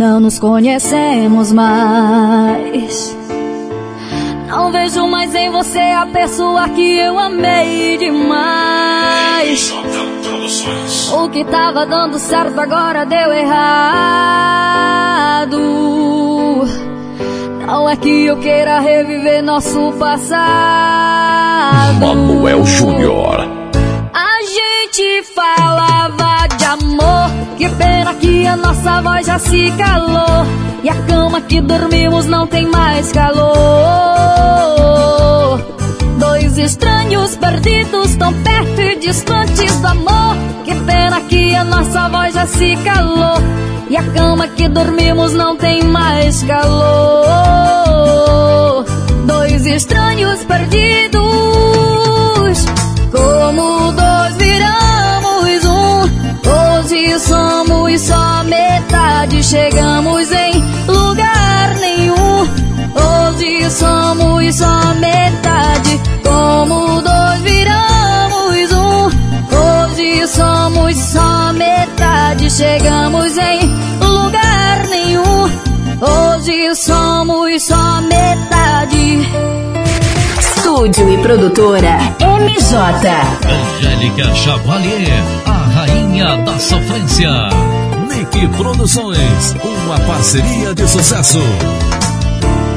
não nos conhecemos mais. Não vejo mais em você a pessoa que eu amei demais. O que tava dando certo agora deu errado. Não é que eu queira reviver nosso passado. Manuel Júnior. A gente falava de amor. Que pena que a nossa voz já se calou. E a cama que dormimos não tem mais calor. Dois estranhos perdidos tão perto e distantes do amor. Que pena que a nossa voz já se calou. E a cama que dormimos não tem mais calor. Dois estranhos perdidos, como dois viramos um. Hoje somos só metade, chegamos em lugar nenhum. Hoje somos só metade, como dois viramos um. Hoje somos só metade, chegamos em lugar nenhum. Hoje somos só metade. Estúdio e produtora MJ. Angélica Chavalier, a rainha da sofrência. Nick Produções, uma parceria de sucesso.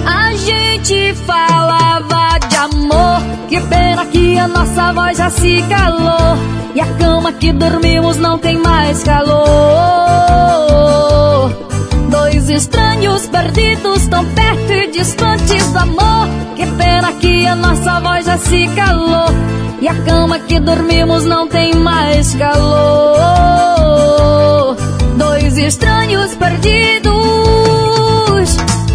A gente falava de amor, que pena que a nossa voz já se calou. E a cama que dormimos não tem mais calor. Dois estranhos perdidos tão perto e distantes do amor. Que pena que a nossa voz já se calou. E a cama que dormimos não tem mais calor. Dois estranhos perdidos,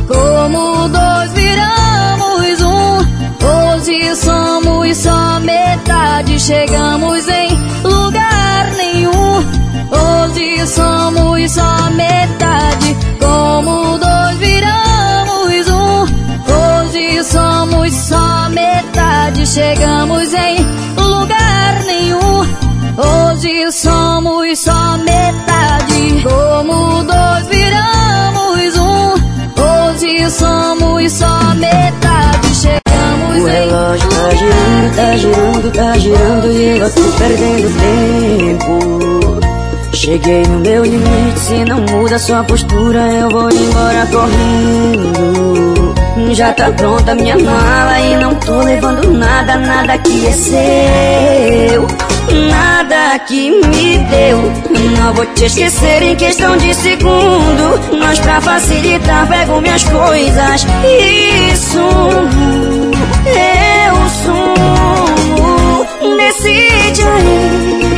como dois viramos um. Hoje somos só metade, chegamos em lugar nenhum. Hoje somos só metade, como dois viramos um. Hoje somos só metade, chegamos em lugar nenhum. Hoje somos só metade, como dois viramos um. Hoje somos só metade, chegamos O em relógio tá girando, tá girando, tá girando e eu tô perdendo tempo. Cheguei no meu limite, se não muda sua postura, eu vou embora correndo. Já tá pronta minha mala e não tô levando nada, nada que é seu. Nada que me deu, não vou te esquecer em questão de segundo. Mas pra facilitar, pego minhas coisas e sumo. Eu sumo, decide aí.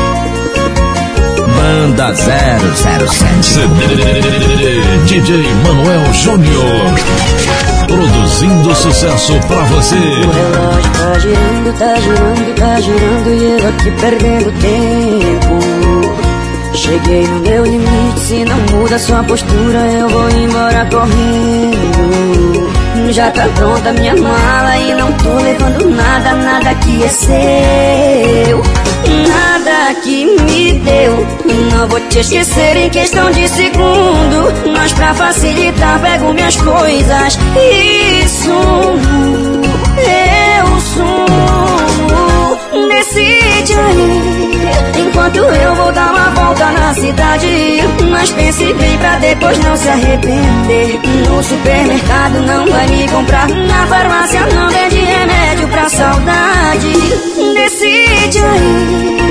Banda 007. DJ Manuel Júnior. Produzindo sucesso pra você. O relógio tá girando, tá girando, tá girando e eu aqui perdendo tempo. Cheguei no meu limite, se não muda sua postura, eu vou embora correndo. Já tá pronta minha mala e não tô levando nada, nada que é seu. Nada que me deu, não vou te esquecer em questão de segundo. Mas pra facilitar, pego minhas coisas sumo. Eu sumo, decide aí. Enquanto eu vou dar uma volta na cidade. Mas pense bem pra depois não se arrepender. No supermercado não vai me comprar. Na farmácia não vende remédio pra saudade. Decide aí.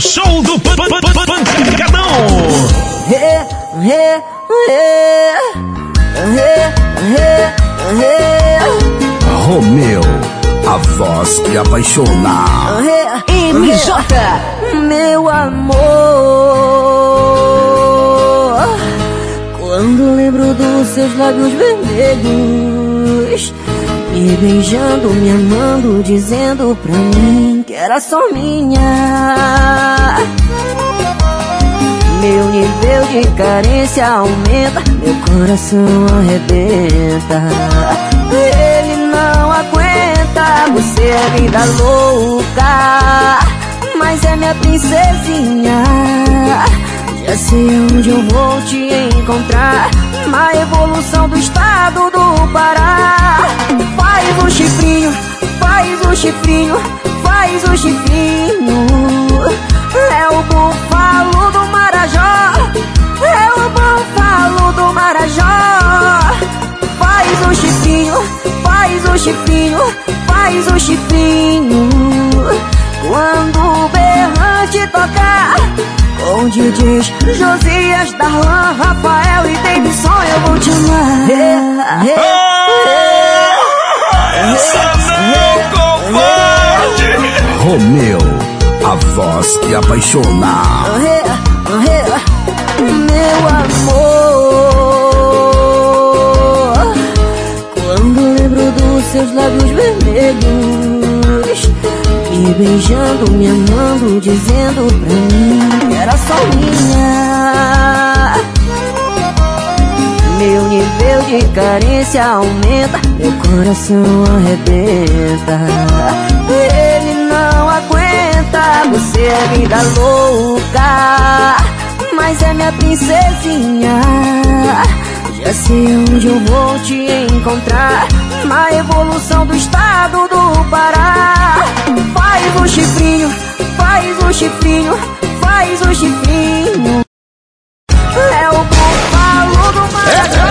Show do Pancadão! Hey, hey, hey. Romeu, a voz que apaixona. MJ, meu amor. Quando lembro dos seus lábios vermelhos, me beijando, me amando, dizendo pra mim que era só minha. Meu nível de carência aumenta, meu coração arrebenta. Ele não aguenta, você é vida louca, mas é minha princesinha. Já sei onde eu vou te encontrar, na evolução do estado Pará. Faz um chifrinho, faz um chifrinho, faz um chifrinho. É o búfalo do Marajó É o búfalo do Marajó Faz o chifrinho, faz o chifrinho Faz o chifrinho Quando o berrante tocar Com DJs Josias, Darlan, Rafael e Davidson Eu vou te amar. Hey, hey, hey, Essa não covarde Romeu a voz que apaixona. Meu amor, quando lembro dos seus lábios vermelhos, me beijando, me amando, dizendo pra mim que era só minha. Meu nível de carência aumenta, meu coração arrebenta. Ele não aguenta você é vida louca, mas é minha princesinha. Já sei onde eu vou te encontrar, na evolução do estado do Pará. Faz o chifrinho, faz o chifrinho, faz o chifrinho. É o búfalo do Marajó.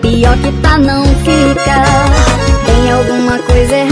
Pior que tá não fica Tem alguma coisa errada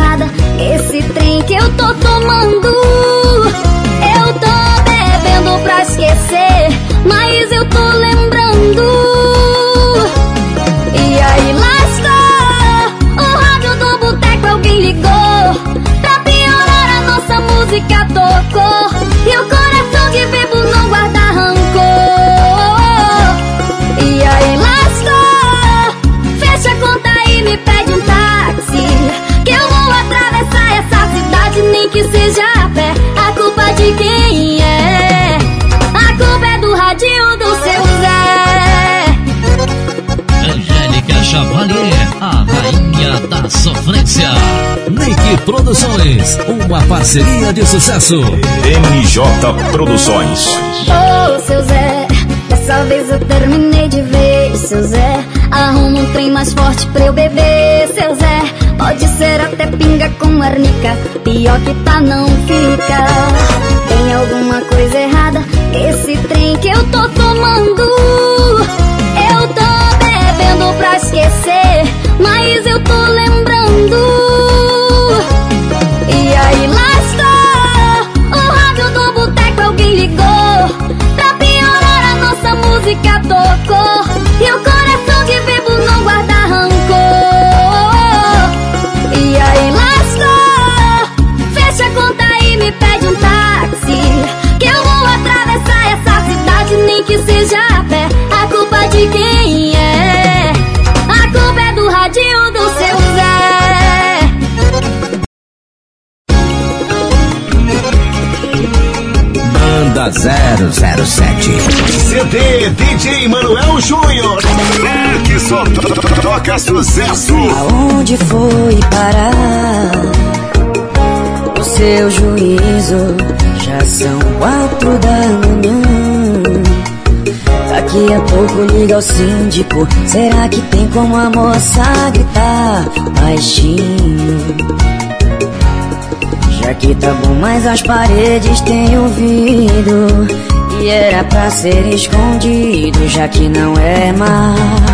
da sofrência. Nick Produções, uma parceria de sucesso. MJ Produções. Ô, seu Zé, dessa vez eu terminei de ver, seu Zé. Arruma um trem mais forte pra eu beber, seu Zé. Pode ser até pinga com arnica, pior que tá não fica. Tem alguma coisa errada, esse trem que eu tô tomando. Eu tô bebendo pra esquecer, mas eu tô lembrando. E aí lascou, o rádio do boteco alguém ligou. Pra piorar a nossa música tocou. E o coração que vivo não guarda rancor. E aí lascou, fecha a conta e me pede um táxi. Que eu vou atravessar essa cidade, nem que seja 007. CD DJ Manuel Júnior. É que só to- toca sucesso. Aonde foi parar o seu juízo? Já são quatro da manhã. Daqui a pouco liga o síndico. Será que tem como a moça gritar baixinho? Que tá bom, mas as paredes têm ouvido. E era pra ser escondido, já que não é mais.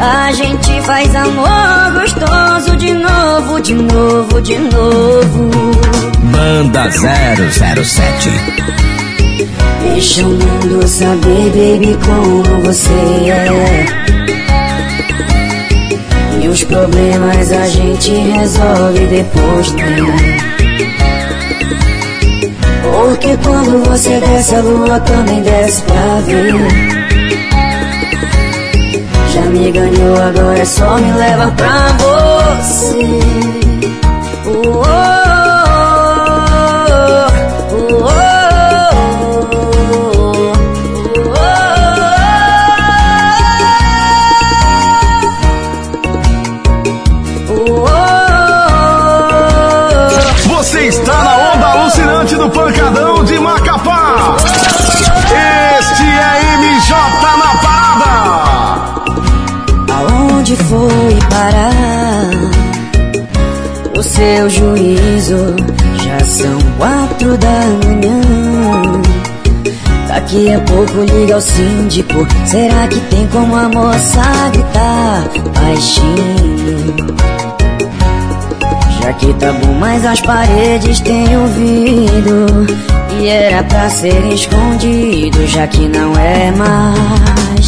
a gente faz amor gostoso de novo, de novo, de novo. Banda 007. Deixa o mundo saber, baby, como você é. E os problemas a gente resolve depois, né? Porque quando você desce, a lua também desce pra ver. Já me ganhou, agora é só me leva pra você. Você está na onda alucinante do pancadão de Macapá. Foi parar o seu juízo? Já são quatro da manhã. Daqui a pouco liga o síndico. Será que tem como a moça gritar baixinho? Já que tá bom, mas as paredes têm ouvido. E era pra ser escondido, já que não é mais.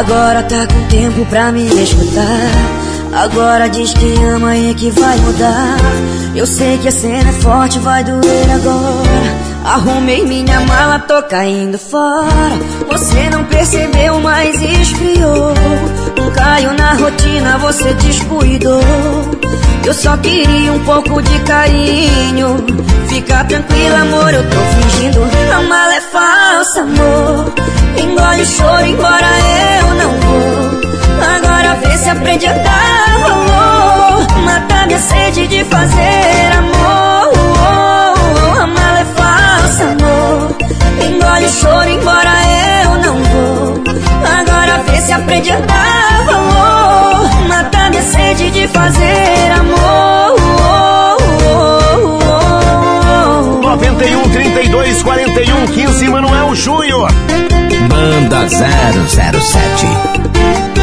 agora tá com tempo pra me escutar. Agora diz que ama e que vai mudar. Eu sei que a cena é forte, vai doer agora. Arrumei minha mala, tô caindo fora. Você não percebeu, mas esfriou. Caiu na rotina, você descuidou. Eu só queria um pouco de carinho. Fica tranquila, amor, eu tô fingindo. A mala é falsa, amor. Engole o choro, embora eu não vou. Agora vê se aprende a dar valor. Mata minha sede de fazer amor. A mala é falsa, amor. Engole o choro, embora eu não vou. vê se aprende a dar valor. Minha sede de fazer amor. 91 32 41 15 Manuel Júnior. Banda 007.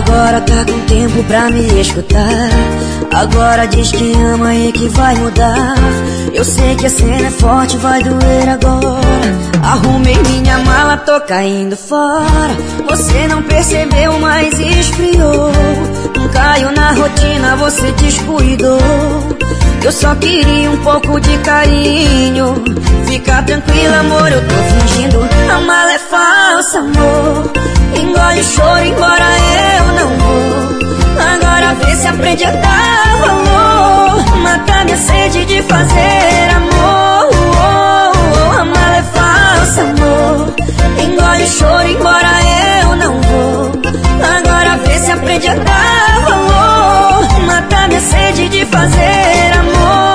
Agora tá com tempo pra me escutar. Agora diz que ama e que vai mudar. Eu sei que a cena é forte, vai doer agora. Arrumei minha mala, tô caindo fora. Você não percebeu, mas esfriou. Caiu na rotina, você descuidou. Eu só queria um pouco de carinho. Fica tranquila, amor, eu tô fingindo. A mala é falsa, amor. Engole o choro, embora eu não vou. Agora vê se aprende a dar valor. Matar minha sede de fazer amor. A mala é falsa, amor. Engole o choro, embora eu não vou. Agora vê se aprende a dar valor. Matar minha sede de fazer amor.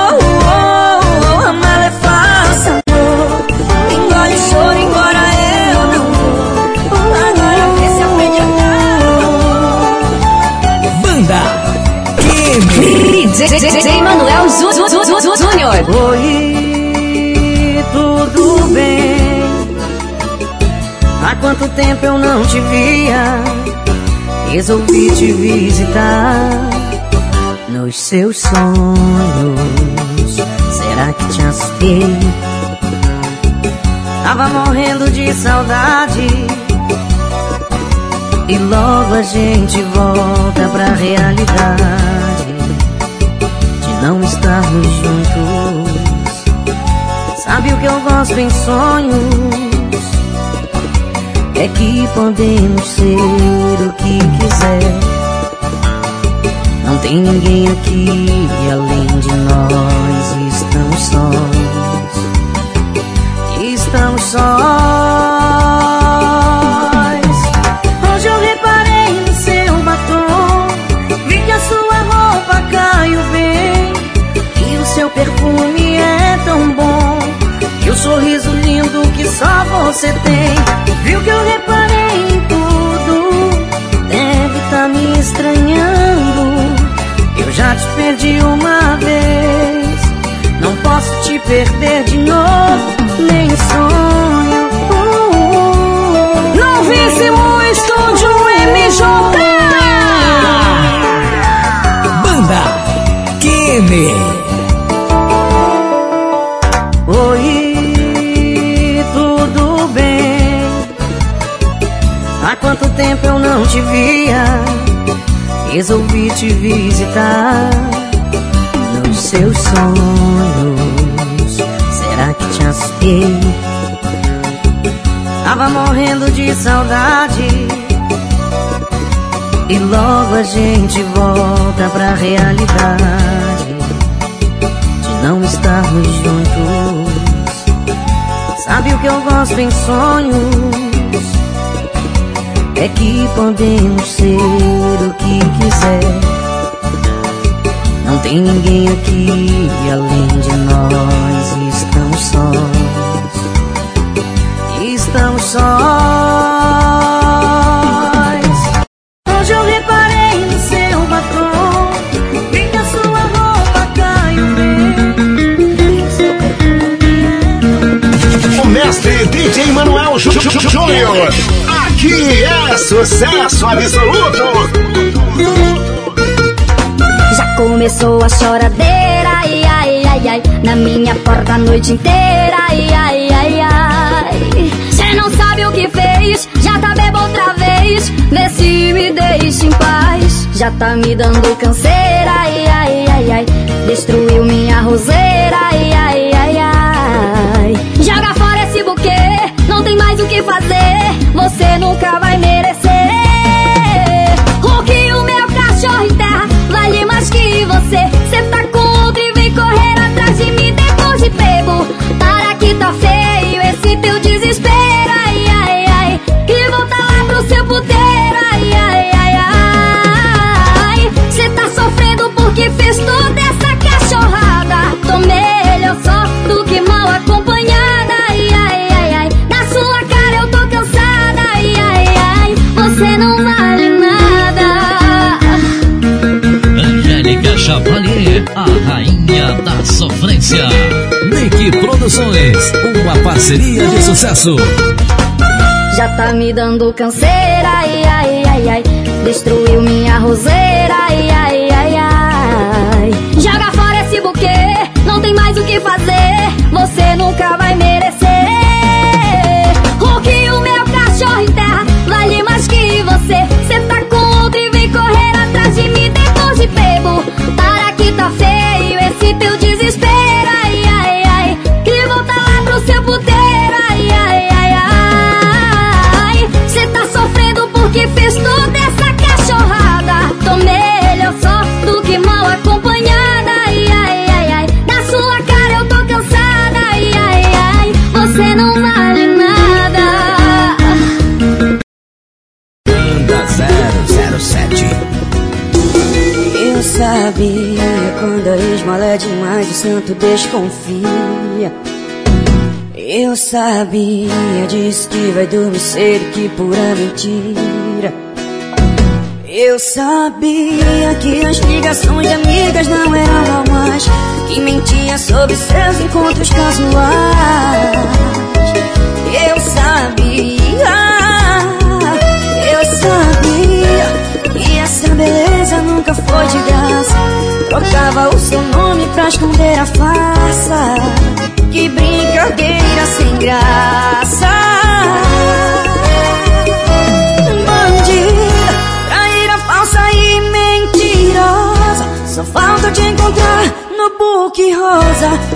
DJ Manuel Júnior. Oi, tudo bem? Há quanto tempo eu não te via? Resolvi te visitar nos seus sonhos. Será que te assustei? Tava morrendo de saudade. E logo a gente volta pra realidade de não estarmos juntos. Sabe o que eu gosto em sonhos? É que podemos ser o que quiser. Não tem ninguém aqui além de nós. Estamos sós. Estamos sós. Só você tem. Viu que eu reparei em tudo. Deve tá me estranhando. Eu já te perdi uma vez. Não posso te perder de novo, te via? Resolvi te visitar nos seus sonhos. Será que te assustei? Tava morrendo de saudade. E logo a gente volta pra realidade de não estarmos juntos. Sabe o que eu gosto em sonhos? É que podemos ser o que quiser. Não tem ninguém aqui além de nós. Estamos sós. Estamos sós. Aqui é sucesso absoluto. Já começou a choradeira, ai, ai, ai, ai. Na minha porta a noite inteira, ai, ai, ai, ai. Cê não sabe o que fez, já tá bebo outra vez. Vê se me deixa em paz. Já tá me dando canseira, ai, ai, ai, ai. Destruiu minha roseira, ai, ai, ai, ai. Joga fora esse buquê, não tem mais o que fazer. Você nunca vai merecer. O que o meu cachorro enterra vale mais que você. Cê tá com outro e vem correr atrás de mim depois de bebo. Para que tá feio esse teu desespero, BN Produções, uma parceria de sucesso. Já tá me dando canseira, ai, ai, ai, ai. Destruiu minha roseira, ai, ai, ai, ai. Joga fora esse buquê, não tem mais o que fazer. Você nunca vai merecer. O que o meu cachorro enterra vale mais que você. Cê tá com outro e vem correr atrás de mim depois de bebo. Para que tá feio Não vale nada. Banda 007. Eu sabia quando a esmola é demais, o santo desconfia. Eu sabia disso que vai dormir cedo, que pura mentira. Eu sabia que as ligações de amigas não eram normais, que mentia sobre seus encontros casuais.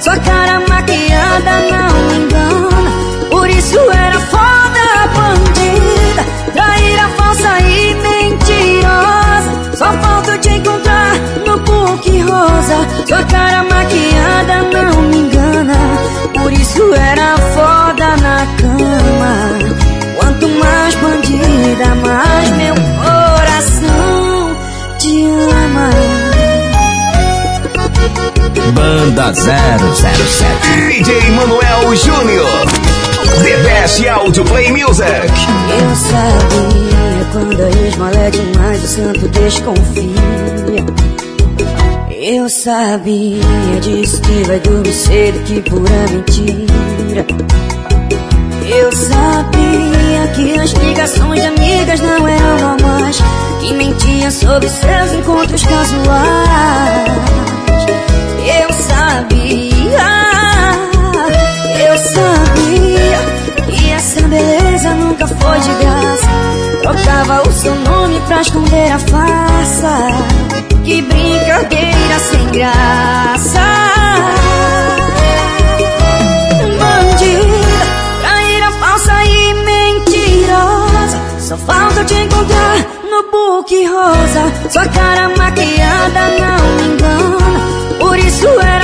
Sua cara maquiada não me engana. Por isso era foda, bandida. Traíra falsa e mentirosa. Só falta te encontrar no book rosa. Sua cara maquiada não me engana. Por isso era foda na cama. Quanto mais bandida, mais Banda 007. DJ Manuel Júnior. The Best Audio Play Music. Eu sabia quando a esmola é demais, o santo desconfia. Eu sabia disso que vai dormir cedo, que pura mentira. Eu sabia que as ligações de amigas não eram normais, que mentia sobre seus encontros casuais. Eu sabia, que essa beleza nunca foi de graça. Trocava o seu nome pra esconder a farsa. Que brincadeira sem graça. Bandida, traíra falsa e mentirosa. Só falta te encontrar no book rosa. Sua cara maquiada não me engana. Por isso era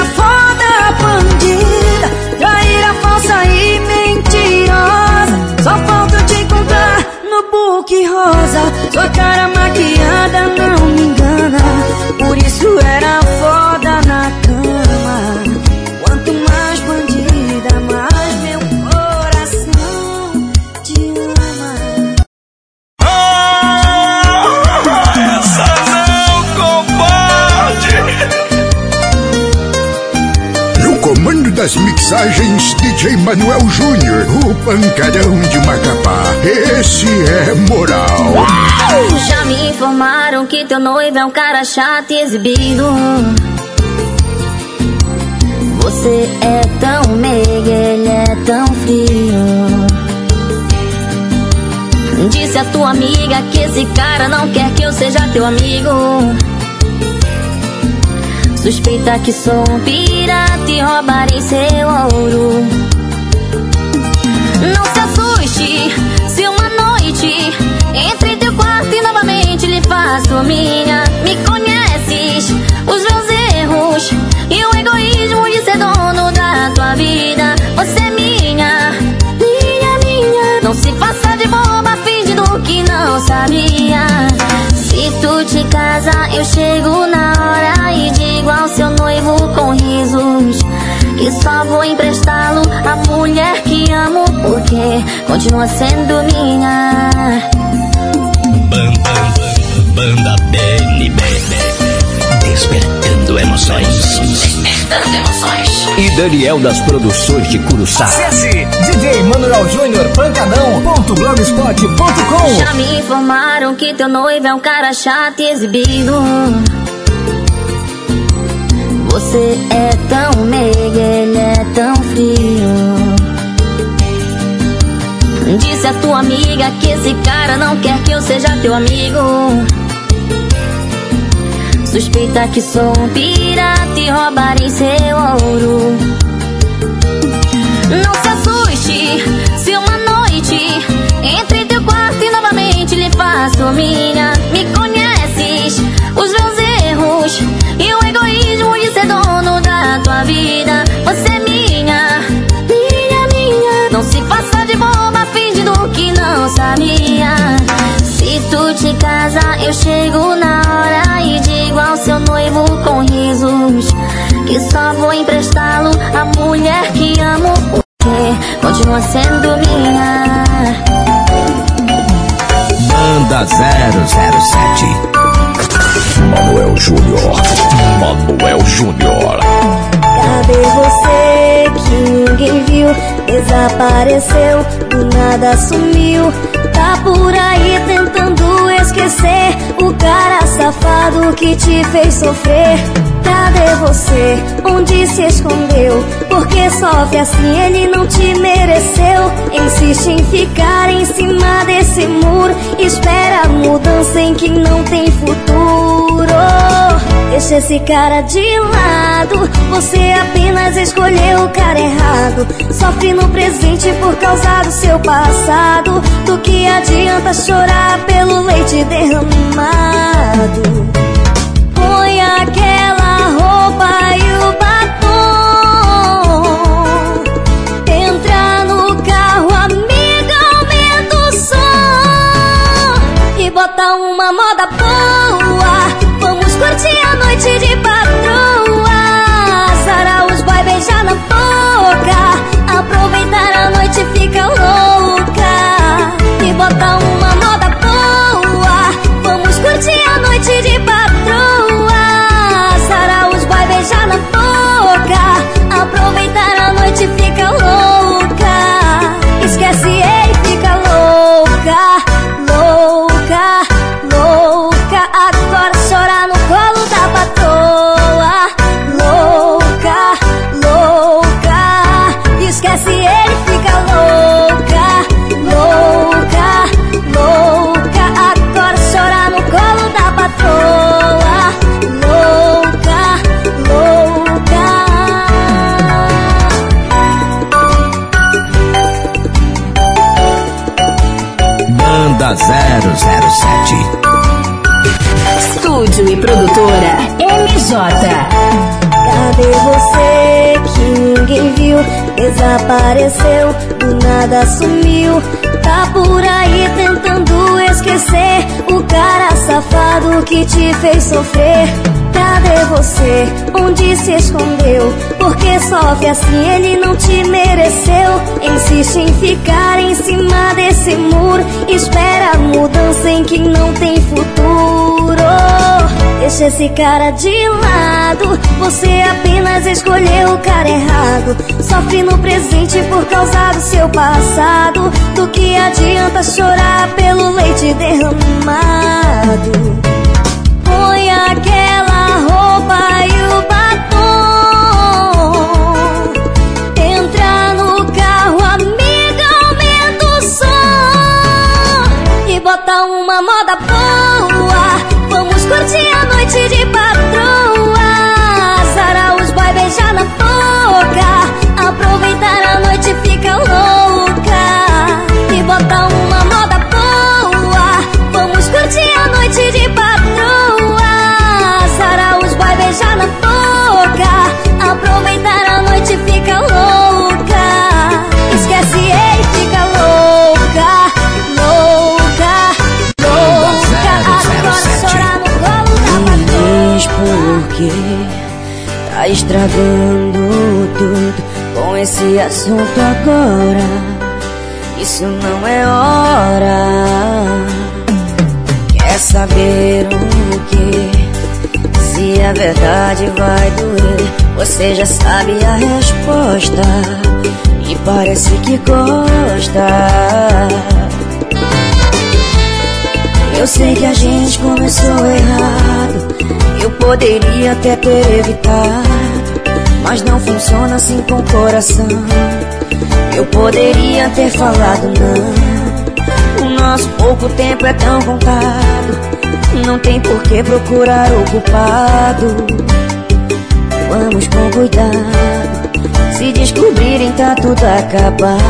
das mixagens, DJ Manuel Júnior, o pancadão de Macapá. Esse é moral. Já me informaram que teu noivo é um cara chato e exibido. Você é tão meiga, ele é tão frio. Disse a tua amiga que esse cara não quer que eu seja teu amigo. Suspeita que sou um pirata e roubarei seu ouro. Não se assuste se uma noite entre teu quarto e novamente lhe faço minha. Me conheces, os meus erros e o egoísmo de ser dono da tua vida. Você é minha, minha, minha. Não se faça de boba fingindo que não sabia. Te casa, eu chego na hora e digo ao seu noivo com risos que só vou emprestá-lo à mulher que amo porque continua sendo minha. Banda, banda BNB. Despertando emoções. Das emoções. E Daniel das produções de Curuçá. Acesse DJ Manuel Júnior pancadão.blogspot.com Já me informaram que teu noivo é um cara chato e exibido. Você é tão meiga, ele é tão frio. Disse a tua amiga que esse cara não quer que eu seja teu amigo. Suspeita que sou um pirata e roubarei seu ouro. Não se assuste se uma noite entre teu quarto e novamente lhe faço minha. Me conheces, os meus erros e o egoísmo de ser dono da tua vida. Você é minha, minha, minha. Não se faça de boba fingindo que não sabia. Se tu te casa, eu chego na com risos que só vou emprestá-lo a mulher que amo. Porque continua sendo minha. Banda 007. Manuel Júnior. Manuel Júnior. Cadê você que? Desapareceu, do nada sumiu. Tá por aí tentando esquecer o cara safado que te fez sofrer. Cadê você? Onde se escondeu? Porque sofre assim, ele não te mereceu. Insiste em ficar em cima desse muro. Espera a mudança em quem não tem futuro. Deixa esse cara de lado. Você apenas escolheu o cara errado. Sofre no presente por causa do seu passado. Do que adianta chorar pelo leite derramado? Põe aquela roupa e o batom. Entra no carro, amiga, aumenta o som. E bota uma moda boa. Vamos Banda 007. Estúdio e produtora MJ. Cadê você que ninguém viu? Desapareceu, do nada sumiu. Tá por aí tentando esquecer o cara safado que te fez sofrer. Cadê você? Onde se escondeu? Porque sofre assim, ele não te mereceu. Insiste em ficar em cima desse muro. Espera mudança em quem não tem futuro. Deixa esse cara de lado. Você apenas escolheu o cara errado. Sofre no presente por causa do seu passado. Do que adianta chorar pelo leite derramado? Põe aquela roupa e tá estragando tudo com esse assunto agora. Isso não é hora. Quer saber o que? Se a verdade vai doer, Você já sabe a resposta e parece que gosta. Eu sei que a gente começou errado. Eu poderia até ter evitado, mas não funciona assim com o coração. Eu poderia ter falado não. O nosso pouco tempo é tão contado. Não tem por que procurar o culpado. Vamos com cuidado. Se descobrirem, tá tudo acabado.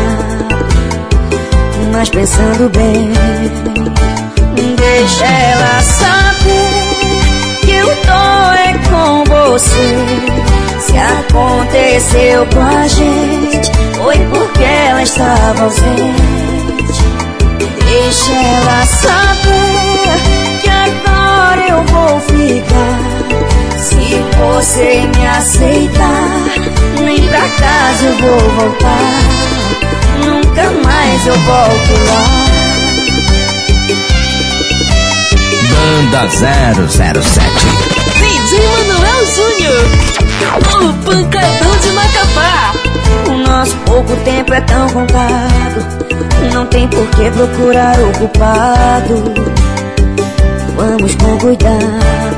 Mas pensando bem, deixa ela saber tô é com você. Se aconteceu com a gente, foi porque ela estava ausente. Deixa ela saber que agora eu vou ficar. Se você me aceitar, nem pra casa eu vou voltar. Nunca mais eu volto lá. Banda 007 DJ Manuel Júnior, o pancadão de Macapá. O nosso pouco tempo é tão contado. Não tem por que procurar o culpado. Vamos com cuidado.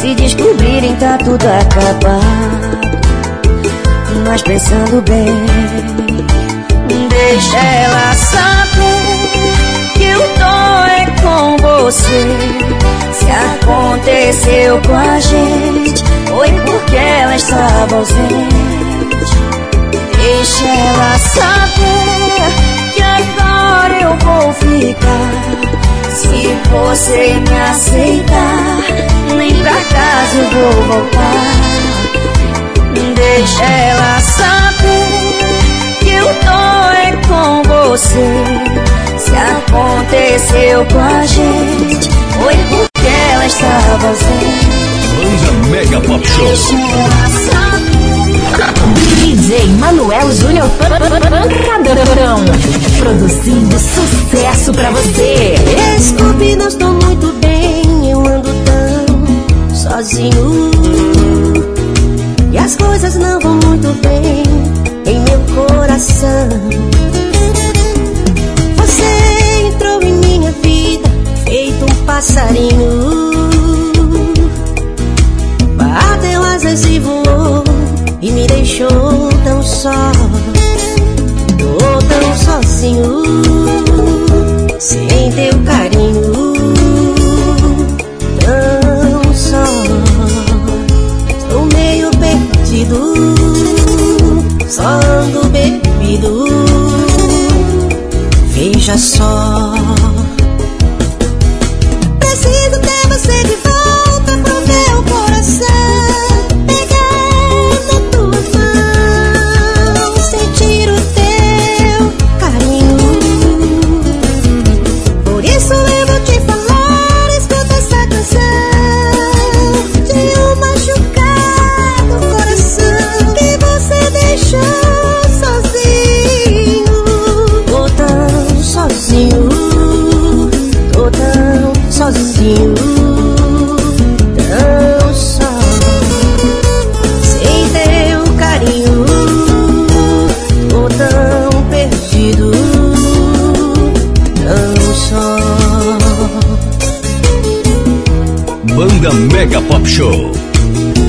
Se descobrirem, tá tudo acabado. Mas pensando bem, deixa ela saber que eu tô com você. Se aconteceu com a gente, foi porque ela estava ausente. Deixa ela saber que agora eu vou ficar. Se você me aceitar, nem pra casa eu vou voltar. Deixa ela saber que eu tô é com você. Se aconteceu com a gente, foi porque ela estava ausente. Banda Mega Pop Show. DJ Manuel Júnior Pancadão. Produzindo sucesso pra você. Desculpe, não estou muito bem. Eu ando tão sozinho. E as coisas não vão muito bem em meu coração. Passarinho. Bateu asas e voou e me deixou tão só. Tô tão sozinho, sem teu carinho. Tão só, estou meio perdido, só ando bebido. Veja só. Banda Mega Pop Show.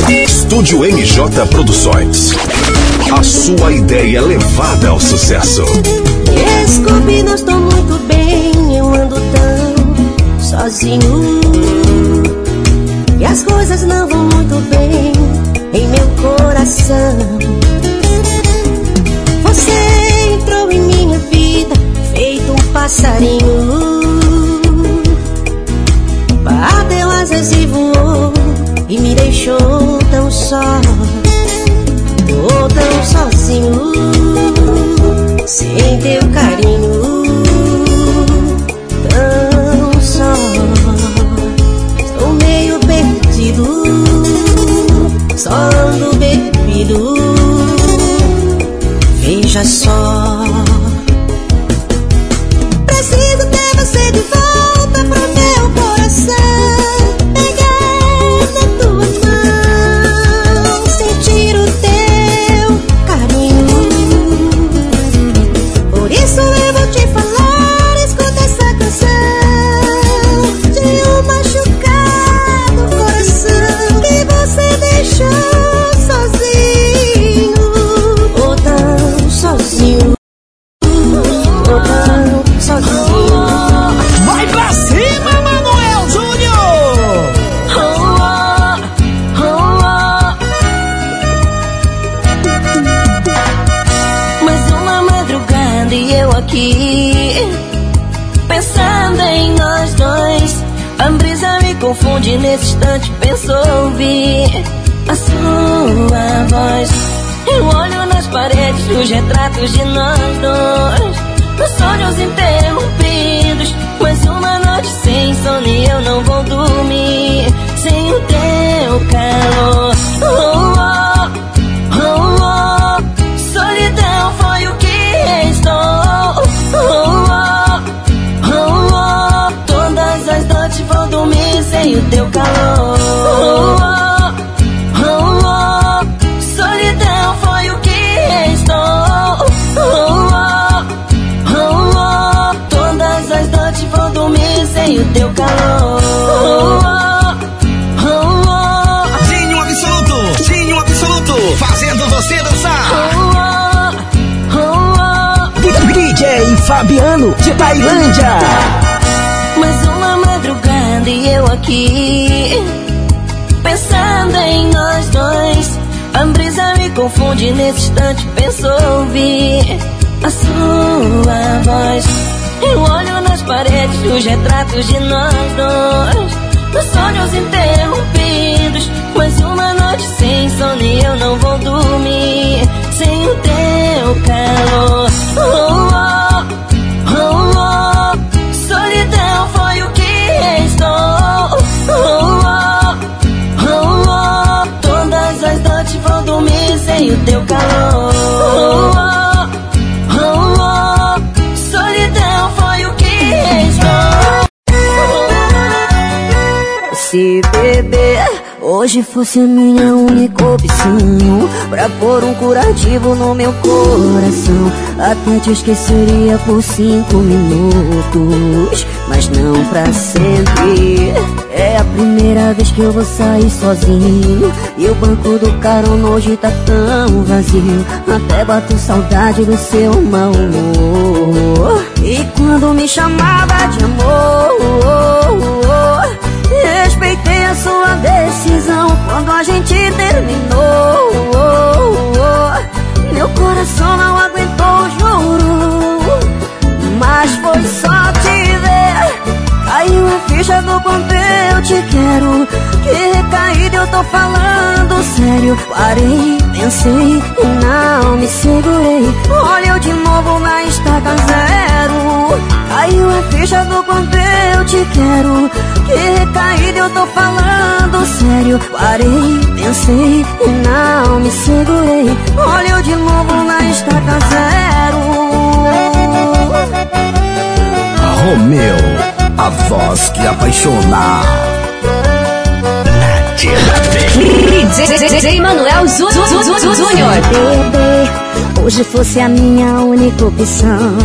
Estúdio MJ Produções. A sua ideia levada ao sucesso. Desculpe, não estou muito bem, eu ando tão sozinho. E as coisas não vão muito bem em meu coração. Você entrou em minha vida, feito um passarinho. Asas e voou e me deixou tão só. Tô tão sozinho, sem teu carinho. Tão só, estou meio perdido, só ando bebido. Veja só. Você dançar. DJ Fabiano de Tailândia. Mais uma madrugada e eu aqui pensando em nós dois. A brisa me confunde nesse instante, penso ouvir a sua voz. Eu olho nas paredes os retratos de nós dois. Meus sonhos interrompidos. Mais uma noite sem sono e eu não vou dormir. Sem o teu calor. Oh, oh, oh, oh. Solidão foi o que restou. Oh, oh, oh, oh. Todas as noites vou dormir sem o teu calor. Hoje fosse a minha única opção Pra pôr um curativo no meu coração. Até te esqueceria por cinco minutos Mas não pra sempre. É a primeira vez que eu vou sair sozinho E o banco do carona hoje tá tão vazio. Até bato saudade do seu mau humor. E quando me chamava de amor eu tô falando sério. Parei, pensei e não me segurei. Olha eu de novo na estaca zero. Caiu a ficha do quanto eu te quero Que recaída eu tô falando sério Parei, pensei e não me segurei Olha eu de novo na estaca zero Romeu, a voz que apaixona DJ Manuel Júnior hoje fosse a minha única opção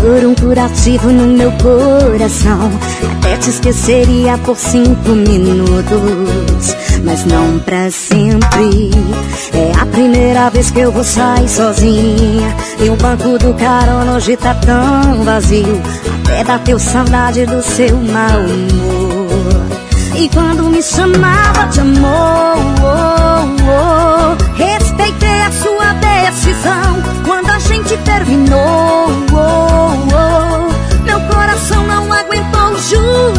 por um curativo no meu coração. Até te esqueceria por cinco minutos, mas não pra sempre. É a primeira vez que eu vou sair sozinha. E o banco do carona hoje tá tão vazio. Até bateu saudade do seu mau humor. E quando me chamava de amor, oh, oh, respeitei a sua decisão quando a gente terminou. Oh, oh, meu coração não aguentou, juro.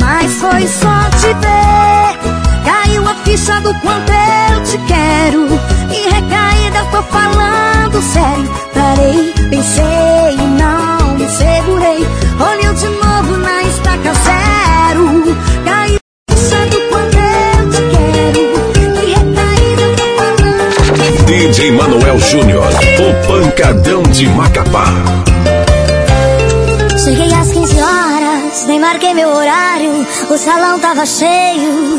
Mas foi só te ver. Caiu a ficha do quanto eu te quero. E recaída, eu tô falando sério. Parei, pensei e não me segurei. Olhei de novo DJ Manuel Júnior, o pancadão de Macapá. Cheguei às 15 horas, nem marquei meu horário. O salão tava cheio.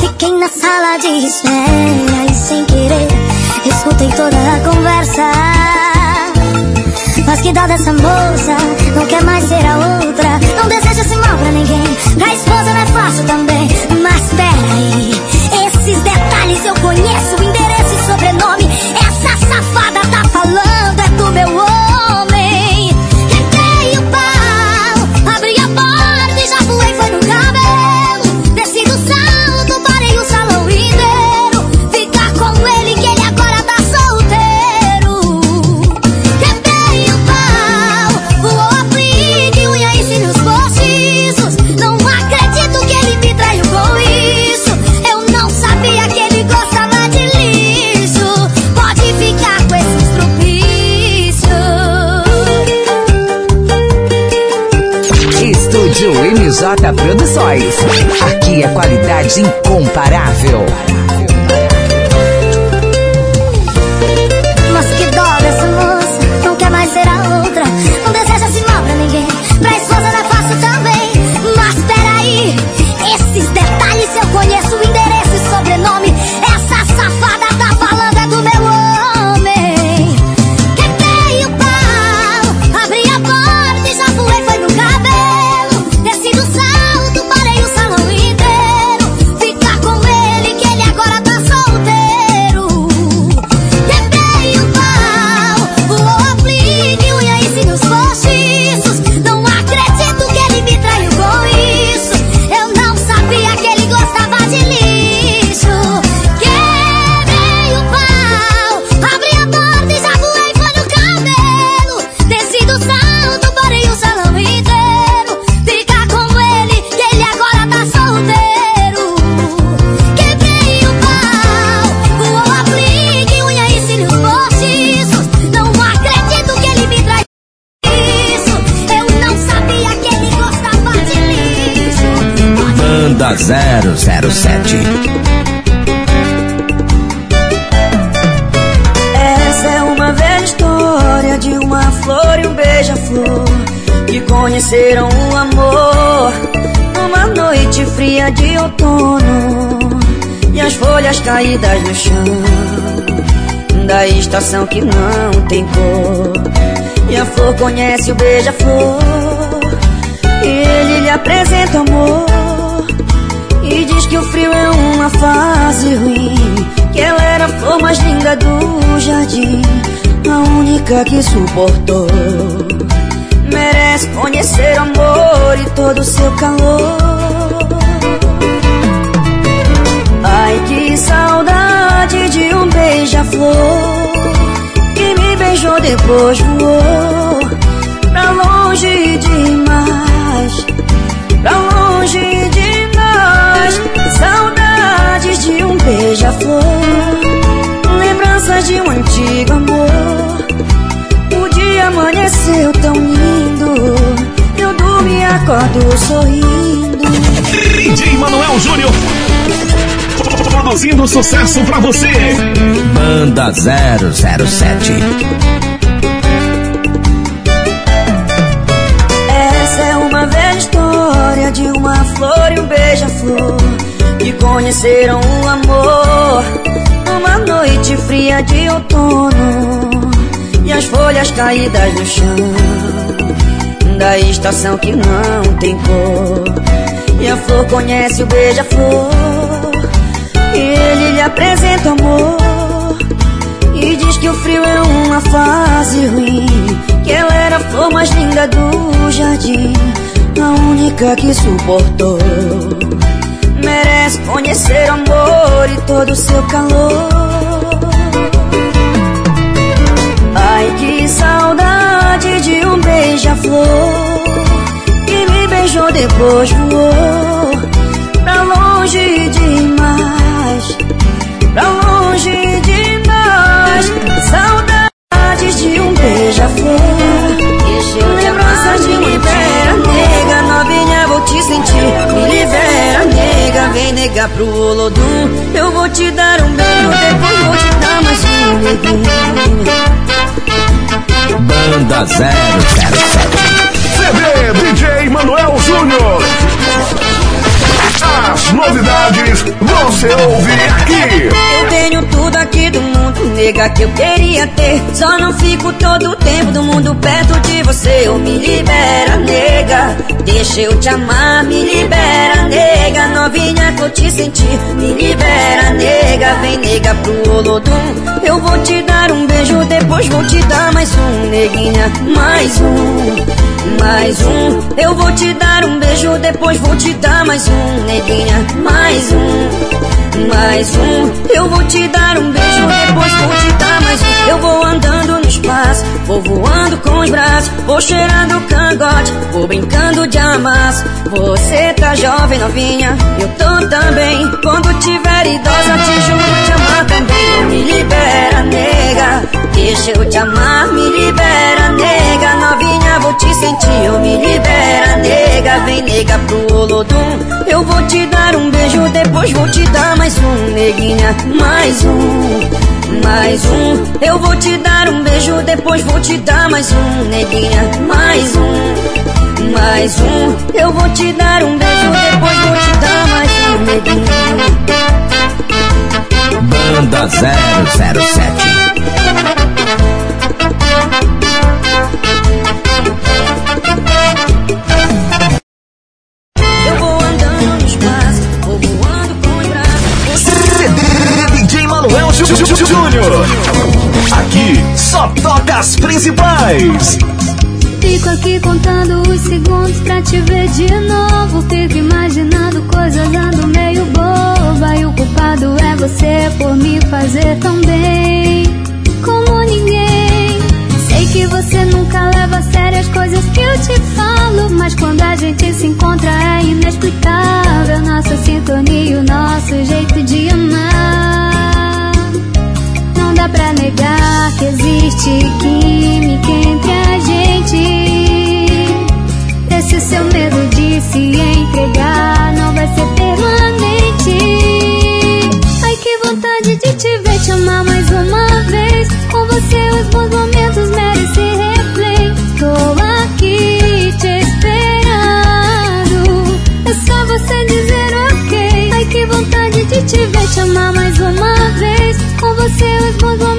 Fiquei na sala de espera e sem querer escutei toda a conversa. Mas que dó dessa moça, não quer mais ser a outra. Não deseja esse mal pra ninguém. Pra esposa não é fácil também. Mas peraí, esses detalhes eu conheço, o endereço e sobrenome. Essa safada tá falando, é do meu homem. MJ Produções. Aqui é qualidade incomparável. No chão Da estação que não tem cor. E a flor conhece o beija-flor E ele lhe apresenta amor E diz que o frio é uma fase ruim Que ela era a flor mais linda do jardim A única que suportou. Merece conhecer o amor e todo o seu calor Ai que saudade de um beija-flor Que me beijou depois voou Pra longe demais Pra longe demais. Saudades de um beija-flor Lembranças de um antigo amor. O dia amanheceu tão lindo Eu durmo e acordo sorrindo. DJ Manuel Júnior Produzindo sucesso pra você. Banda 007. Essa é uma velha história de uma flor e um beija-flor que conheceram o amor numa noite fria de outono e as folhas caídas no chão da estação que não tem cor e a flor conhece o beija-flor apresenta amor E diz que o frio é uma fase ruim Que ela era a flor mais linda do jardim A única que suportou. Merece conhecer o amor e todo o seu calor. Ai que saudade de um beija-flor Que me beijou depois voou Pra longe demais de um beija-flor. Lembrança de me libera, nega. Novinha, vou te sentir. Me libera, nega. Vem negar pro Olodum. Eu vou te dar um beijo, depois vou te dar mais um neguinho. Banda 007 CD DJ Manuel Júnior as novidades você ouve aqui. Eu tenho tudo aqui do mundo, nega, que eu queria ter. Só não fico todo o tempo do mundo perto de você. Eu me libera, nega. Deixa eu te amar, me libera, nega. Novinha eu te sentir, me libera, nega. Vem, nega, pro Olodum. Eu vou te dar um beijo, depois vou te dar mais um, neguinha. Mais um. Mais um, eu vou te dar um beijo, depois vou te dar mais um, neguinha. Mais um, mais um, eu vou te dar um beijo, depois vou te dar Eu vou andando no espaço, vou voando com os braços, vou cheirando cangote, vou brincando de amasso. Você tá jovem, novinha, eu tô também. Quando tiver idosa, te juro te amar também. Me libera, nega, deixa eu te amar, me libera, nega. Novinha, vou te sentir, eu me libera, nega. Vem, nega, pro Olodum. Eu vou te dar um beijo, depois vou te dar mais um, neguinha, mais um mais um. Eu vou te dar um beijo, depois vou te dar mais um, neguinha, mais um, mais um. Eu vou te dar um beijo, depois vou te dar mais um, neguinha. Banda 007 aqui contando os segundos pra te ver de novo. Fico imaginando coisas ando meio boba. E o culpado é você por me fazer tão bem como ninguém. Sei que você nunca leva a sério as coisas que eu te falo. Mas quando a gente se encontra é inexplicável. Nossa sintonia o nosso jeito de amar dá pra negar que existe química entre a gente. Seu medo de se entregar não vai ser permanente. Ai, que vontade de te ver, te amar mais uma vez. Com você os bons momentos merecem replay. Tô aqui te esperando. É só você dizer ok. Ai, que vontade de te ver, te amar mais uma vez. Com você os bons momentos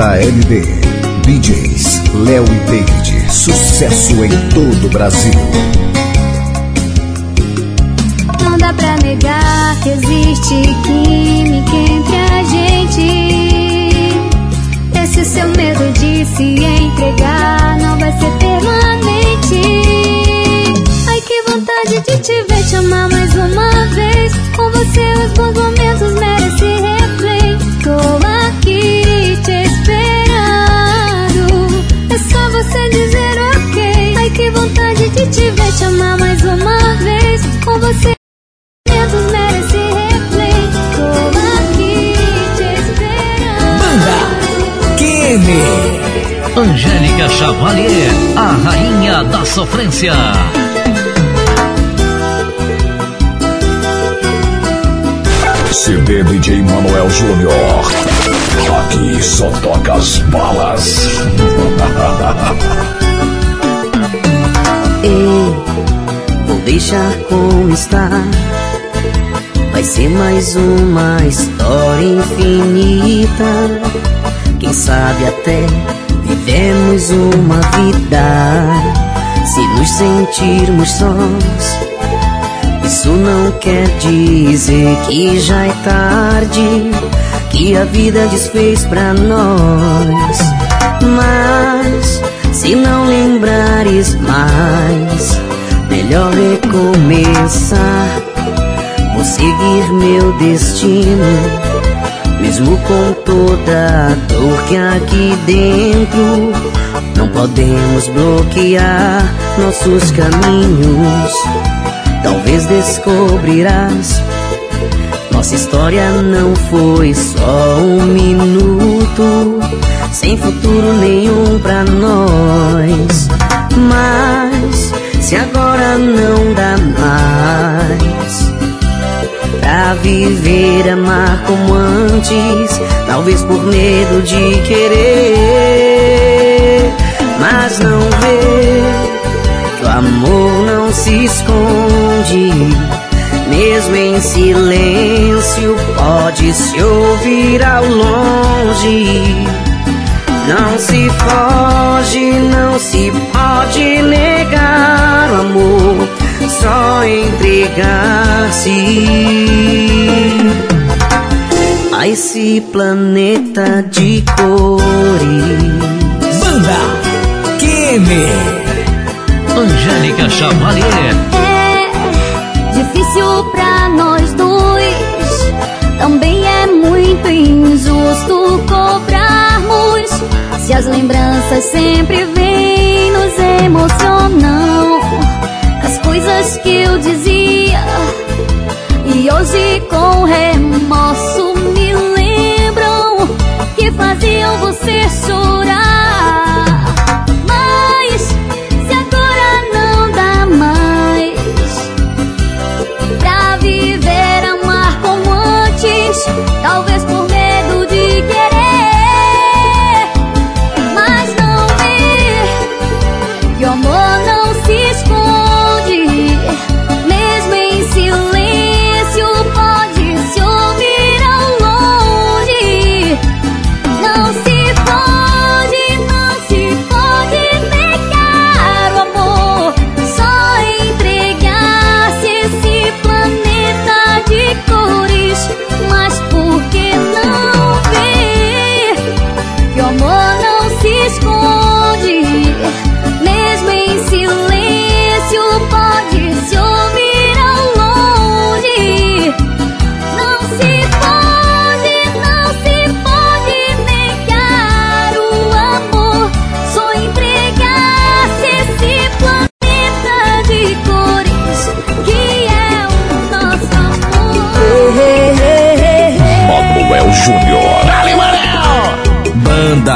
Banda LD. DJs Léo e David. Sucesso em todo o Brasil. Não dá pra negar que existe química entre a gente. Esse seu medo de se entregar não vai ser permanente. Ai, que vontade de te ver, te amar mais uma vez. Com você os bons momentos merecem te ver, te amar mais uma vez. Com você. Angélica Chavalier, a rainha da sofrência. CD DJ Manuel Júnior. Aqui só toca as balas. deixar como está. Vai ser mais uma história infinita. Quem sabe até Vivemos uma vida se nos sentirmos sós. Isso não quer dizer que já é tarde, que a vida desfez pra nós. Mas se não lembrares mais, melhor recomeçar. Vou seguir meu destino mesmo com toda a dor que aqui dentro, não podemos bloquear nossos caminhos. Talvez descobrirás, nossa história não foi só um minuto, sem futuro nenhum pra nós. Mas se agora não dá mais Pra viver, amar como antes Talvez por medo de querer. Mas não vê Que o amor não se esconde Mesmo em silêncio Pode se ouvir ao longe não se foge, não se pode negar o amor só entregar-se a esse planeta de cores. Banda FM. Angélica Chavalier. É difícil pra as lembranças sempre vêm nos emocionam. As coisas que eu dizia. E hoje com remorso me lembram que faziam você chorar. Mas se agora não dá mais pra viver, amar como antes, talvez por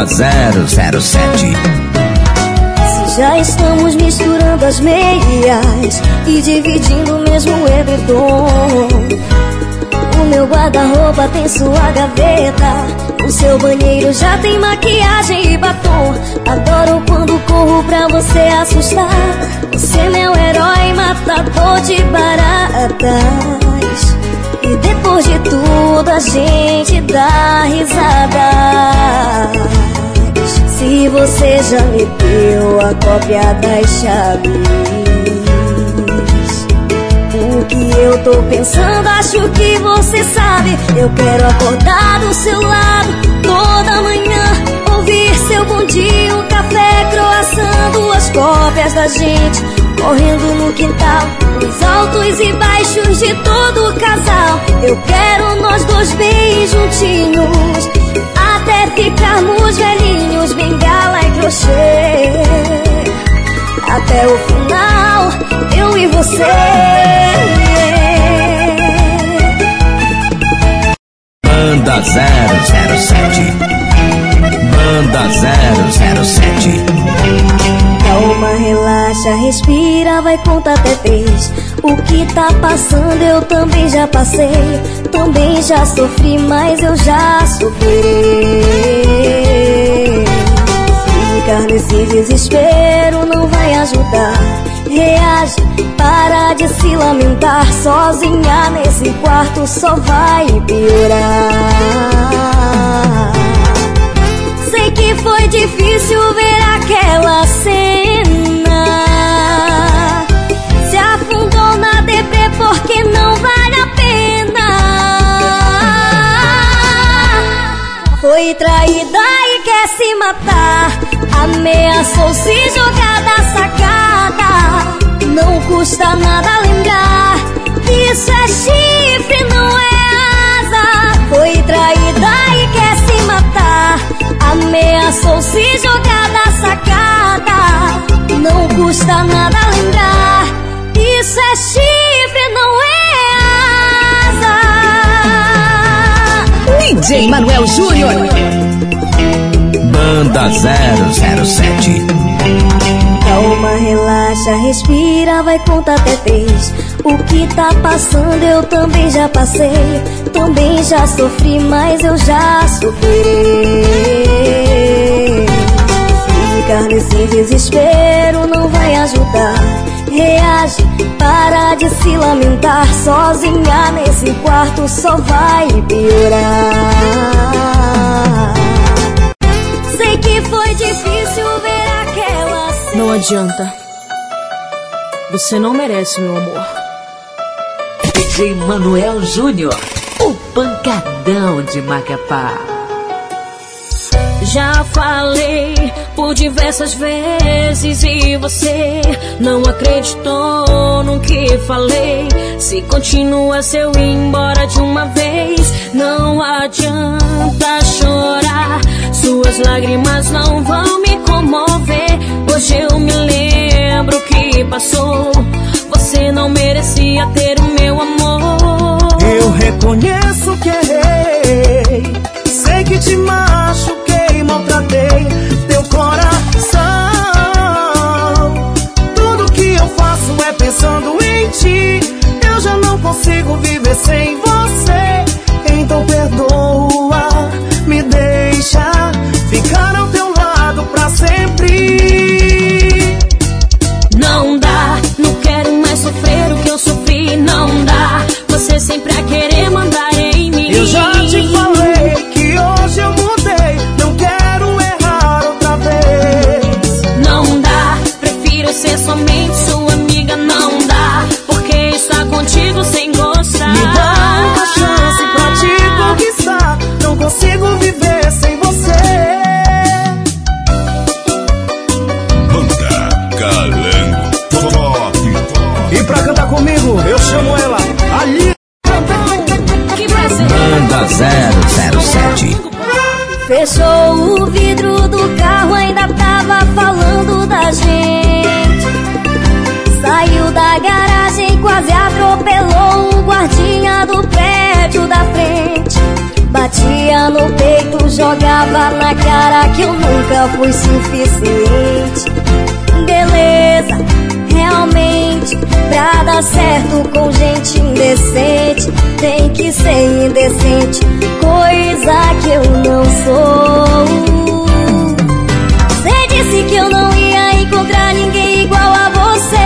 007. Se já estamos misturando as meias e dividindo o mesmo edredom. O meu guarda-roupa tem sua gaveta. O seu banheiro já tem maquiagem e batom. Adoro quando corro pra você assustar. Você é meu herói, matador de baratas. Depois de tudo a gente dá risada. Se você já me deu a cópia das chaves. O que eu tô pensando, acho que você sabe. Eu quero acordar do seu lado toda manhã. Ouvir seu bom dia, café, croação, duas cópias da gente. Correndo no quintal, os altos e baixos de todo o casal. Eu quero nós dois bem juntinhos. Até ficarmos velhinhos, bengala e crochê até o final, eu e você. Banda 007. Banda 007. Calma, relaxa, respira, vai contar até três. O que tá passando eu também já passei. Também já sofri, mas eu já superei. Ficar nesse desespero não vai ajudar. Reage, para de se lamentar. Sozinha nesse quarto só vai piorar. Que foi difícil ver aquela cena. Se afundou na deprê porque não vale a pena. Foi traída e quer se matar. Ameaçou se jogar da sacada. Não custa nada lembrar. Isso é chifre, Ameaçou se jogar da sacada. Não custa nada lembrar. Isso é chifre, não é asa. DJ Manuel Júnior. Banda 007. Calma, relaxa, respira, vai contar até três. O que tá passando eu também já passei. Também já sofri, mas eu já superei. Ficar nesse desespero não vai ajudar. Reage, para de se lamentar. Sozinha nesse quarto só vai piorar. Sei que foi difícil ver aquela. Não adianta. Você não merece, meu amor. DJ Manuel Júnior. O pancadão de Macapá. já falei por diversas vezes e você não acreditou no que falei. Se continua se ir embora de uma vez, não adianta chorar. Suas lágrimas não vão me comover. Hoje eu me lembro que passou. Você não merecia ter o meu amor. Eu reconheço que errei. Sei que te machuquei, maltratei teu coração. Tudo que eu faço é pensando em ti. Eu já não consigo viver sem você. Então perdoa, me deixa ficar fui suficiente. Beleza, realmente, pra dar certo com gente indecente, tem que ser indecente, coisa que eu não sou. Você disse que eu não ia encontrar ninguém igual a você.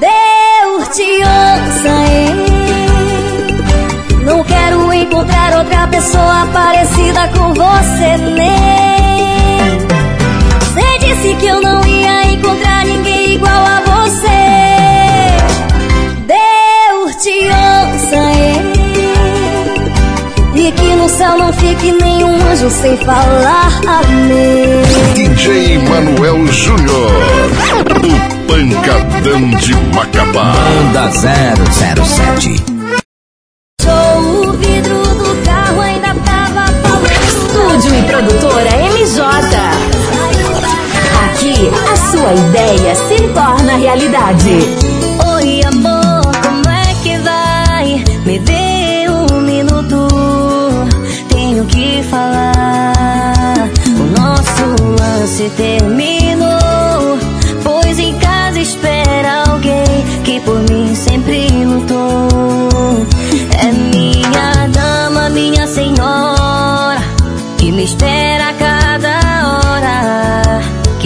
Deus te ouça, hein? Não quero encontrar outra pessoa parecida com você, nem. Céu não fique nenhum anjo sem falar amém. DJ Manuel Júnior. O pancadão de Macapá. Banda 007.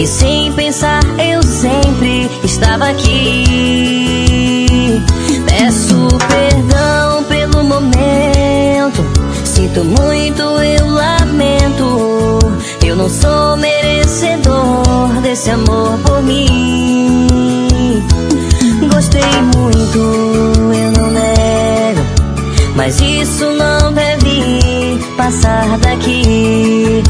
Que sem pensar eu sempre estava aqui. Peço perdão pelo momento. Sinto muito, eu lamento. Eu não sou merecedor desse amor por mim. Gostei muito, eu não nego. Mas isso não deve passar daqui.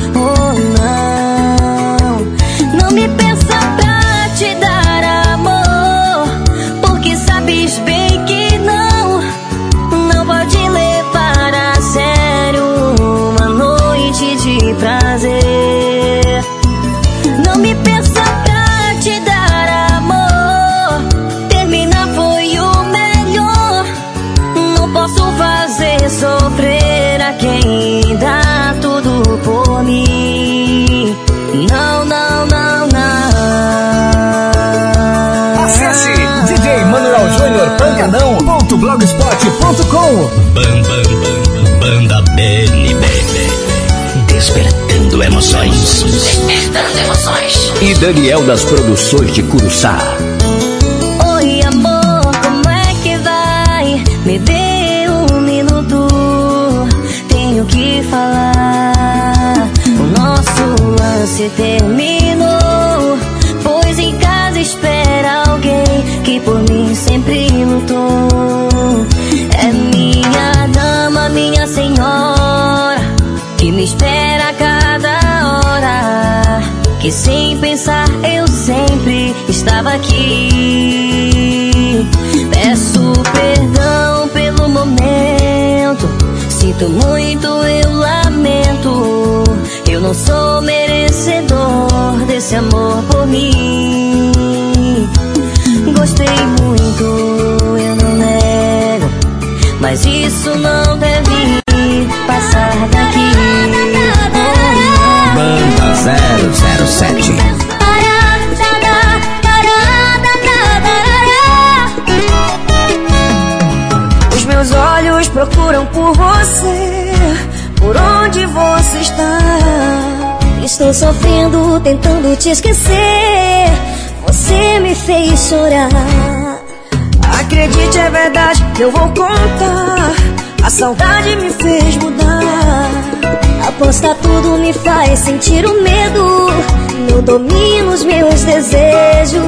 Banda, banda BNB. Despertando emoções. Despertando emoções. E Daniel das Produções de Curuçá. Estava aqui. Peço perdão pelo momento, sinto muito, eu lamento. Eu não sou merecedor desse amor por mim. Gostei muito, eu não nego, mas isso não deve passar daqui. Banda 007 você, por onde você está. Estou sofrendo, tentando te esquecer. Você me fez chorar. Acredite, é verdade eu vou contar. A saudade me fez mudar. Apostar tudo me faz sentir o medo. Não domino os meus desejos.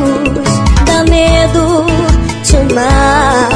Dá medo te amar.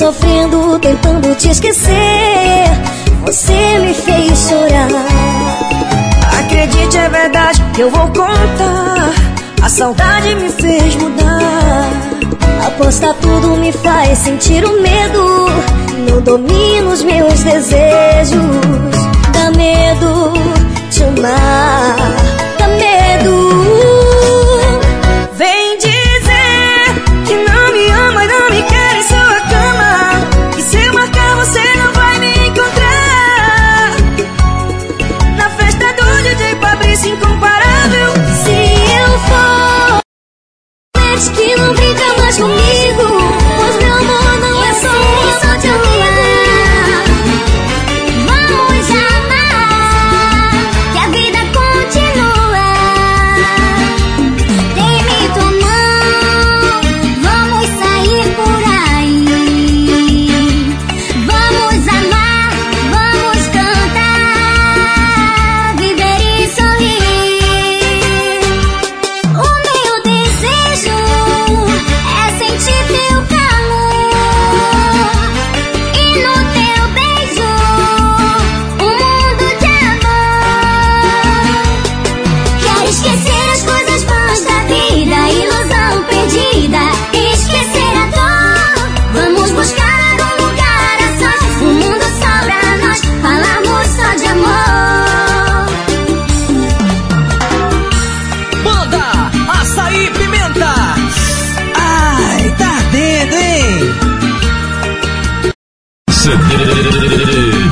Sofrendo, tentando te esquecer. Você me fez chorar. Acredite, é verdade que eu vou contar. A saudade me fez mudar. Apostar tudo me faz sentir o medo. Não domino os meus desejos. Dá medo te amar. Dá medo. Brinca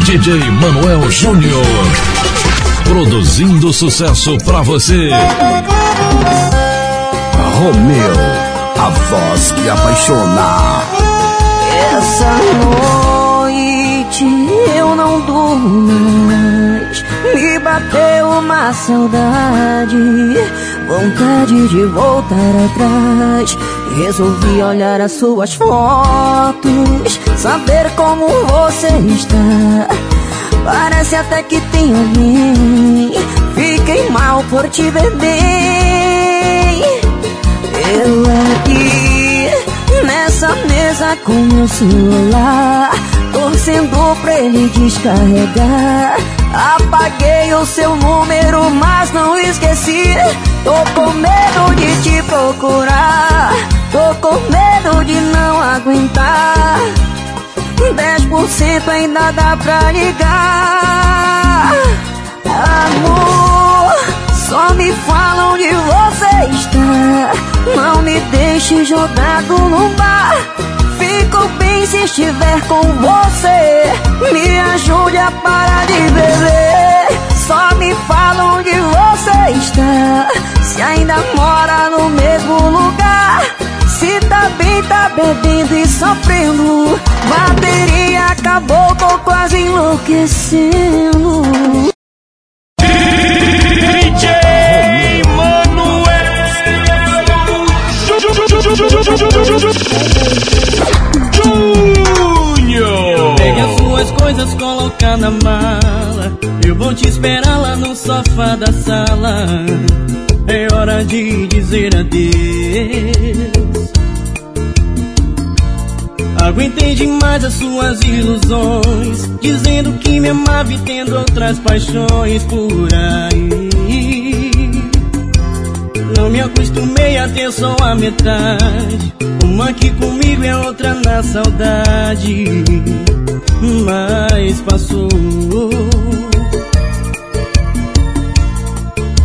DJ Manuel Júnior. Produzindo sucesso pra você. Romeu, a voz que apaixona. Essa noite eu não durmo mais. Me bateu uma saudade, vontade de voltar atrás. Resolvi olhar as suas fotos, saber como você está. Parece até que tem alguém. Fiquei mal por te ver bem. Eu aqui nessa mesa com meu celular, torcendo pra ele descarregar. Apaguei o seu número, mas não esqueci. Tô com medo de te procurar. Tô com medo de não aguentar. 10% ainda dá pra ligar. Amor, só me fala onde você está. Não me deixe jogado no bar. ficou bem se estiver com você. Me ajude a parar de beber. Só me fala onde você está. Se ainda mora no mesmo lugar. Se tá bem, tá bebendo e sofrendo. Bateria acabou, tô quase enlouquecendo. DJ Manuel Júnior Pegue as suas coisas, coloca na mala Eu vou te esperar lá no sofá da sala É hora de dizer adeus Aguentei demais as suas ilusões Dizendo que me amava e tendo outras paixões por aí. Não me acostumei a ter só a metade Uma aqui comigo e a outra na saudade Mas passou.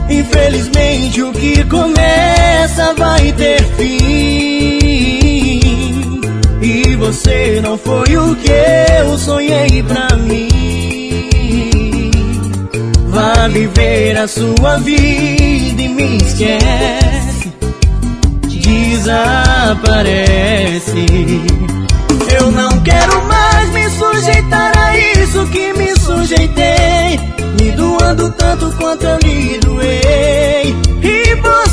Infelizmente o que começa vai ter fim você não foi o que eu sonhei pra mim. Vá viver a sua vida e me esquece. Desaparece. Eu não quero mais me sujeitar a isso que me sujeitei. Me doando tanto quanto eu lhe doei. E você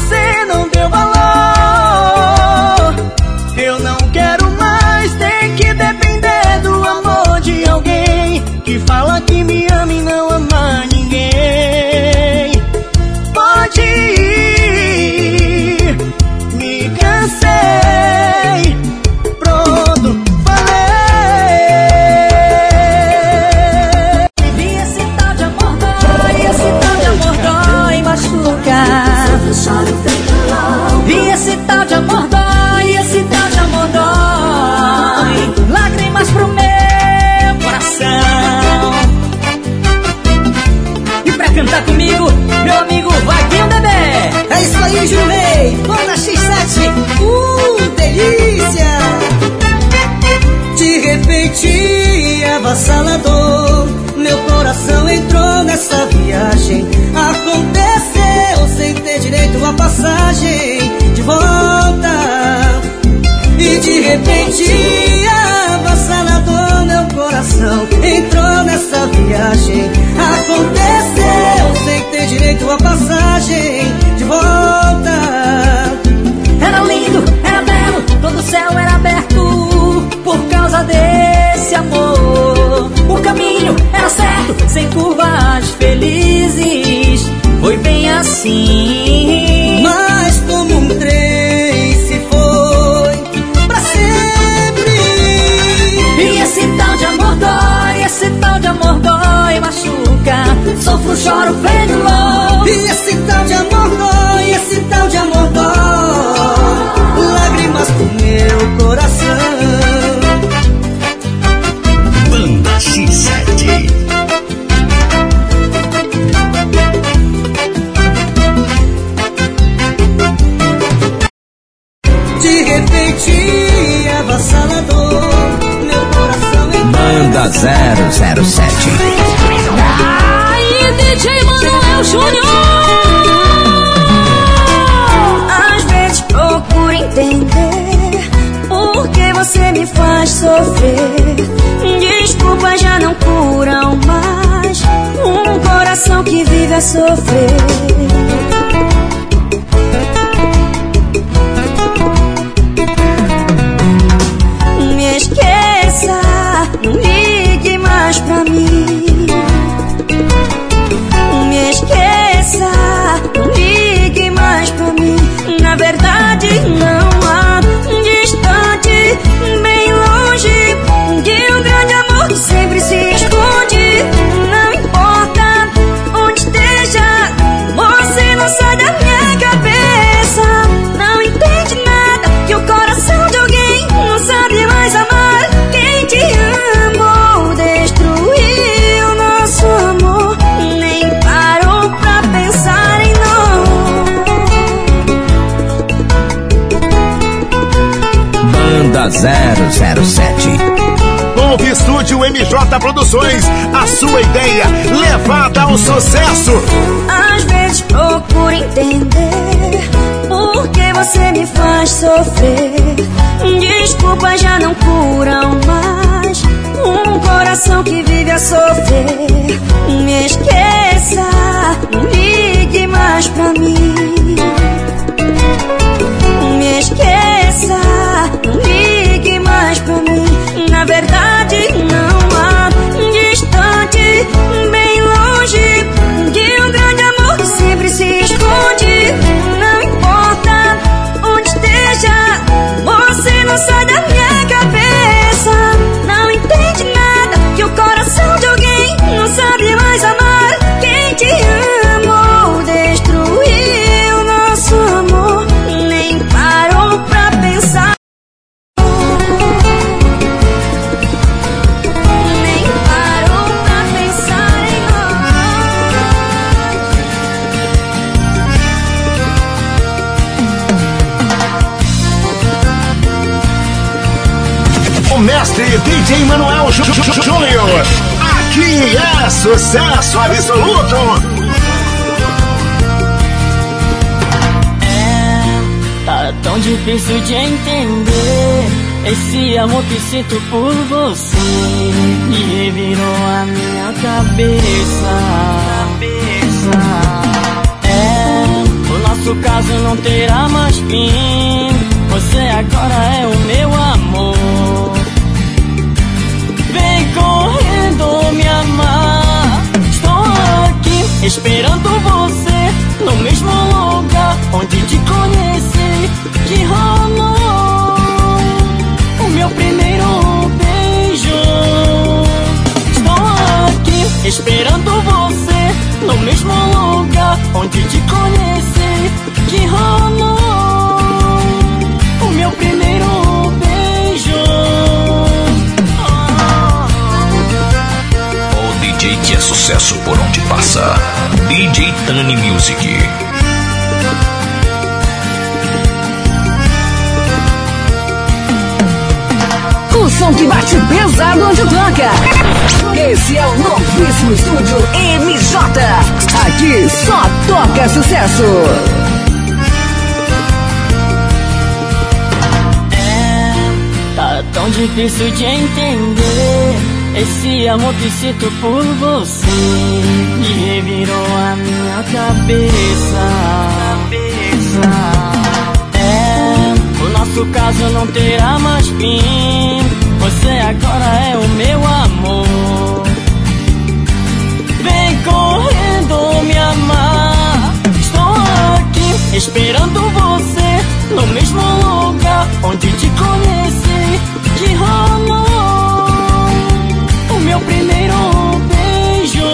fala que me ama e não passagem de volta. E de repente, avassalador, meu coração entrou nessa viagem. Aconteceu sem ter direito à passagem de volta. Era lindo, era belo, todo o céu era aberto por causa desse amor. O caminho era certo, sem curvas felizes. Foi bem assim. Choro, feito Produções, a sua ideia levada ao sucesso. Difícil de entender esse amor que sinto por você e virou a minha cabeça. Som que bate pesado onde toca. Esse é o novíssimo estúdio MJ. Aqui só toca sucesso. Tá tão difícil de entender esse amor que sinto por você e virou a minha cabeça. cabeça. É, o nosso caso não terá mais fim. Você agora é o meu amor. Vem correndo me amar. Estou aqui esperando você no mesmo lugar onde te conheci. Que rolou o meu primeiro beijo.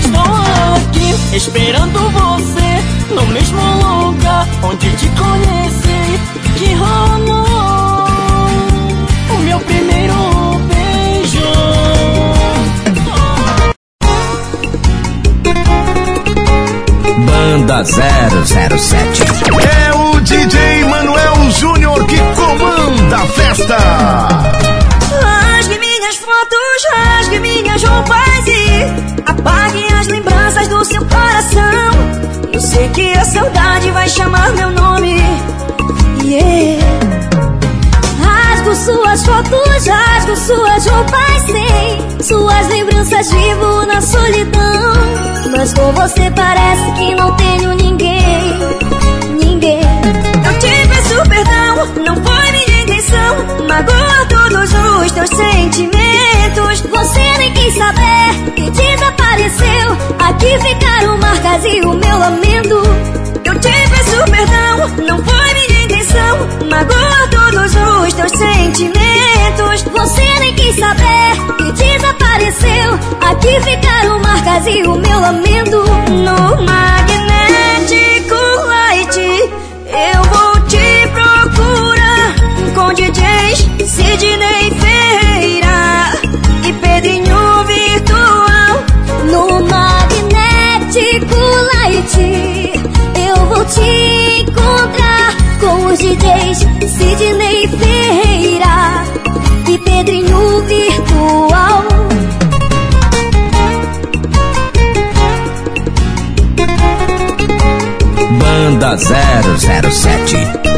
Estou aqui esperando você no mesmo lugar onde te conheci. 007 É o DJ Manuel Júnior que comanda a festa. Rasgue minhas fotos, rasgue minhas roupas e apague as lembranças do seu coração. Eu sei que a saudade vai chamar meu nome. Yeah. Rasgo suas fotos, rasgo suas roupas, sim. Suas lembranças vivo na solidão. Mas com você parece que não tenho ninguém. Ninguém. Eu te peço perdão, não foi minha intenção. Magoa todos os teus sentimentos. Você nem quis saber e desapareceu. Aqui ficaram marcas e o meu lamento. Eu te peço perdão, não foi intenção. Magoa todos os teus sentimentos. Você nem quis saber e desapareceu. Aqui ficaram marcas e o meu lamento. No magnético light, eu vou te procurar com DJs Sidney Ferreira e Pedrinho Virtual. No magnético light, eu vou te Sidney Ferreira e Pedrinho Virtual. Banda 007